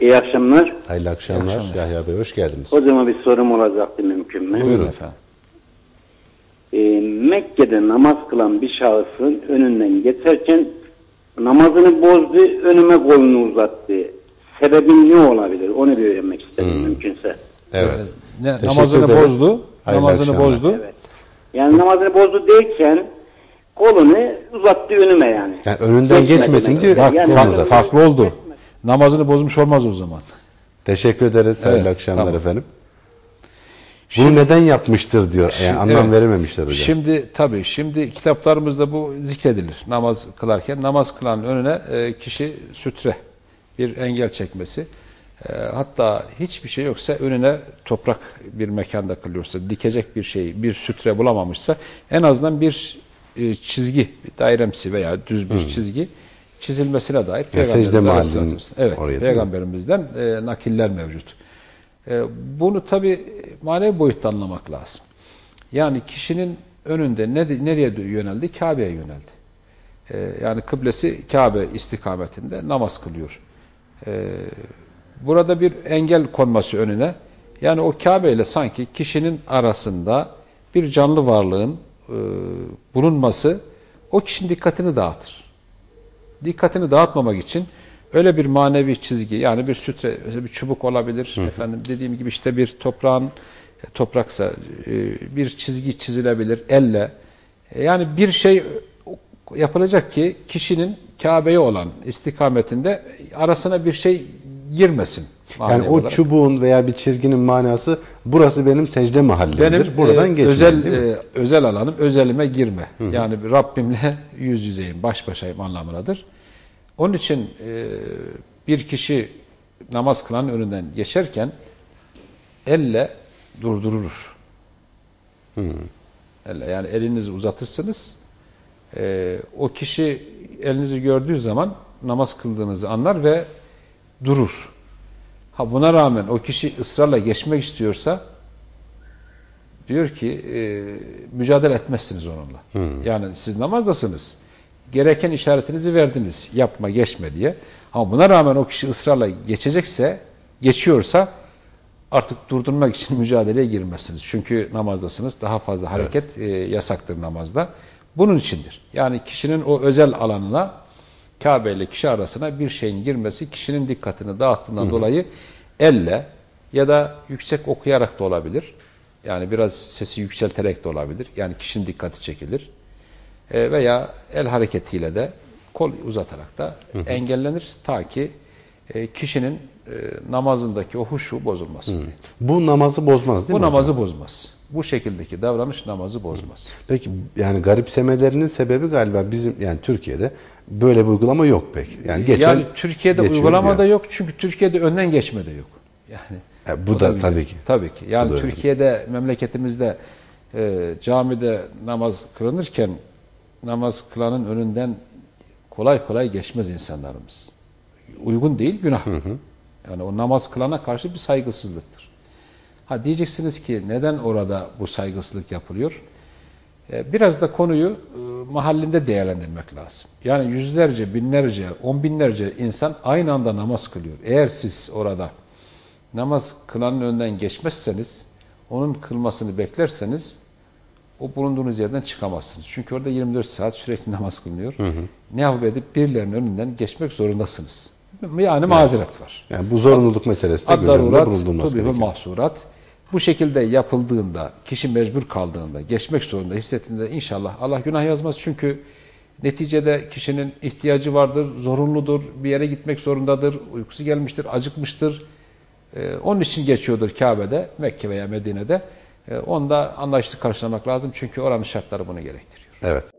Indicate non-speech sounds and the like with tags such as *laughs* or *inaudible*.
İyi akşamlar. Hayırlı akşamlar. İyi akşamlar. Yahya Bey hoş geldiniz. Hocama bir sorum olacaktı mümkün mü? Buyurun efendim. Ee, Mekke'de namaz kılan bir şahısın önünden geçerken namazını bozdu, önüme kolunu uzattı. Sebebin ne olabilir? Onu bir öğrenmek istedim Hmm. mümkünse. Evet. Ne, Teşekkür namazını ederiz. bozdu. Hayırlı namazını akşamlar. bozdu. Evet. Yani namazını bozdu derken kolunu uzattı önüme yani. Yani önünden geçmesin diye Bak Yani farklı, farklı oldu. Namazını bozmuş olmaz o zaman. Teşekkür ederiz. Hayırlı Evet, akşamlar tamam. efendim. Bunu neden yapmıştır diyor. Yani anlam Evet. verememişler hocam. Şimdi tabii şimdi kitaplarımızda bu zikredilir. Namaz kılarken namaz kılan önüne e, kişi sütre bir engel çekmesi. E, hatta hiçbir şey yoksa önüne toprak bir mekanda kılıyorsa, dikecek bir şey, bir sütre bulamamışsa en azından bir e, çizgi, bir dairemsi veya düz bir çizgi çizilmesine dair secde Peygamberimiz mahallinin Aleyhisselatü Vesselam- evet, oraya? Peygamberimizden e, nakiller mevcut. E, bunu tabi manevi boyutta anlamak lazım. Yani kişinin önünde ne, nereye yöneldi? Kabe'ye yöneldi. E, yani kıblesi Kabe istikametinde namaz kılıyor. E, burada bir engel konması önüne. Yani o Kabe ile sanki kişinin arasında bir canlı varlığın e, bulunması o kişinin dikkatini dağıtır dikkatini dağıtmamak için öyle bir manevi çizgi yani bir sütre, bir çubuk olabilir. Efendim dediğim gibi işte bir toprağın topraksa e, bir çizgi çizilebilir elle. Yani bir şey yapılacak ki kişinin Kabe'ye olan istikametinde arasına bir şey girmesin. Yani o olarak. çubuğun veya bir çizginin manası burası benim secde mahallimdir. benim Buradan e, özel e, özel alanım, özelime girme. Yani Rabbimle yüz yüzeyim, baş başayım anlamındadır. Onun için e, bir kişi namaz kılan önünden geçerken elle durdurulur. Elle, yani elinizi uzatırsınız. E, o kişi elinizi gördüğü zaman namaz kıldığınızı anlar ve durur. Ha buna rağmen o kişi ısrarla geçmek istiyorsa diyor ki e, mücadele etmezsiniz onunla. Yani siz namazdasınız. Gereken işaretinizi verdiniz. Yapma, geçme diye. Ama buna rağmen o kişi ısrarla geçecekse, geçiyorsa artık durdurmak için *laughs* mücadeleye girmezsiniz. Çünkü namazdasınız. Daha fazla hareket e, yasaktır namazda. Bunun içindir. Yani kişinin o özel alanına Kabe ile kişi arasına bir şeyin girmesi kişinin dikkatini dağıttığından dolayı elle ya da yüksek okuyarak da olabilir. Yani biraz sesi yükselterek de olabilir. Yani kişinin dikkati çekilir. E, veya el hareketiyle de kol uzatarak da engellenir ta ki e, kişinin e, namazındaki o huşu bozulmasın. diye. Bu namazı bozmaz değil Bu mi hocam? namazı bozmaz. Bu şekildeki davranış namazı bozmaz. Peki yani garipsemelerinin sebebi galiba bizim yani Türkiye'de böyle bir uygulama yok pek. Yani geçen yani Türkiye'de uygulamada diyor. yok çünkü Türkiye'de önden geçme de yok. Yani E, bu da güzel. tabii ki. Tabii ki. Yani Bu da öyle. Türkiye'de memleketimizde e, camide namaz kılınırken namaz kılanın önünden kolay kolay geçmez insanlarımız. Uygun değil, günah. Yani o namaz kılana karşı bir saygısızlıktır. Ha diyeceksiniz ki neden orada bu saygısızlık yapılıyor? E, Biraz da konuyu e, mahallinde değerlendirmek lazım. Yani yüzlerce, binlerce, on binlerce insan aynı anda namaz kılıyor. Eğer siz orada namaz kılanın önünden geçmezseniz, onun kılmasını beklerseniz o bulunduğunuz yerden çıkamazsınız. Çünkü orada 24 saat sürekli namaz kılınıyor. Ne yapıp edip birilerinin önünden geçmek zorundasınız. Yani mazeret var. Yani bu zorunluluk meselesi de göz önünde Ad-darurat bulundurulması tubihul gerekiyor. mahsurat. Bu şekilde yapıldığında, kişi mecbur kaldığında, geçmek zorunda hissettiğinde inşallah Allah günah yazmaz. Çünkü neticede kişinin ihtiyacı vardır, zorunludur, bir yere gitmek zorundadır, uykusu gelmiştir, acıkmıştır. Ee, onun için geçiyordur Kabe'de, Mekke veya Medine'de. Ee, onu da anlayışlı karşılamak lazım çünkü oranın şartları bunu gerektiriyor. Evet.